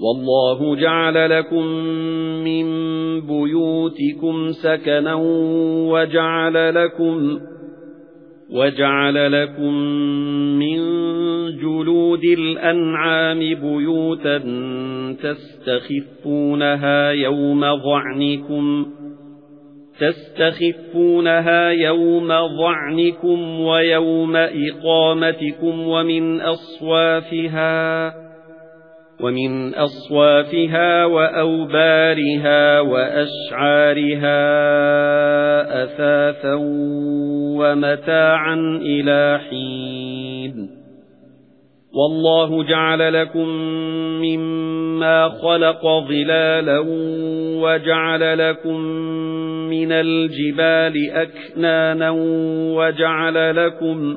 وَاللَّهُ جَعَلَ لَكُم مِّن بُيُوتِكُمْ سَكَنًا وَجَعَلَ لَكُمْ وَجَعَلَ لَكُم مِّن جُلُودِ الْأَنْعَامِ بُيُوتًا تَسْتَخِفُّونَهَا يَوْمَ ظَعْنِكُمْ تَسْتَخِفُّونَهَا يَوْمَ ظَعْنِكُمْ وَيَوْمَ إِقَامَتِكُمْ وَمِنْ أَصْوَافِهَا وَمِنْ أَصْوَافِهَا وَأَوْبَارِهَا وَأَشْعَارِهَا أَثَاثًا وَمَتَاعًا إِلَى حِينٍ. وَاللَّهُ جَعَلَ لَكُم مِّمَّا خَلَقَ ظِلَالًا وَجَعَلَ لَكُم مِّنَ الْجِبَالِ أَكْنَانًا وَجَعَلَ لَكُمْ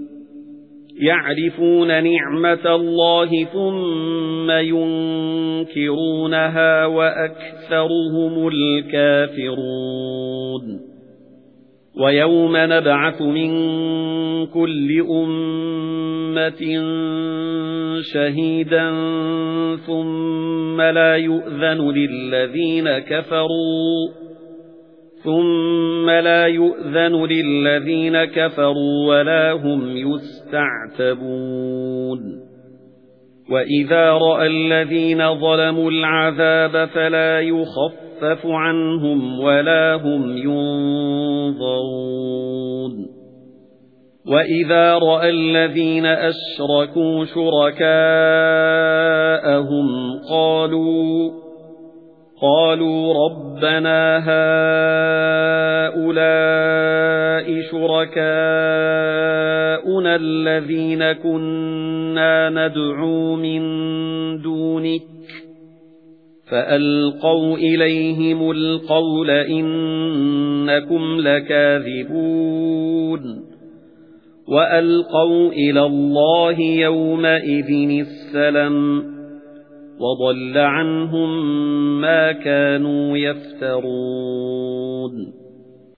يَعْرِفُونَ نِعْمَةَ اللَّهِ ثُمَّ يُنكِرُونَهَا وَأَكْثَرُهُمُ الْكَافِرُونَ. وَيَوْمَ نَبْعَثُ مِنْ كُلِّ أُمَّةٍ شَهِيدًا ثُمَّ لَا يُؤْذَنُ لِلَّذِينَ كَفَرُوا. ثُمَّ لَا يُؤْذَنُ لِلَّذِينَ كَفَرُوا وَلَا هُمْ يُسْتَعْتَبُونَ. وَإِذَا رَأَى الَّذِينَ ظَلَمُوا الْعَذَابَ فَلَا يُخَفَّفُ عَنْهُمْ وَلَا هُمْ يُنظَرُونَ. وَإِذَا رَأَى الَّذِينَ أَشْرَكُوا شُرَكَاءَهُمْ قَالُوا قَالُوا رَبَّنَا هَؤُلَاءِ شُرَكَاؤُنَا الَّذِينَ كُنَّا نَدْعُو مِن دُونِكَ فَأَلْقَوْا إِلَيْهِمُ الْقَوْلَ إِنَّكُمْ لَكَاذِبُونَ وَأَلْقَوْا إِلَى اللَّهِ يَوْمَئِذٍ السَّلَامَ وَضَلَّ عَنْهُمْ مَا كَانُوا يَفْتَرُونَ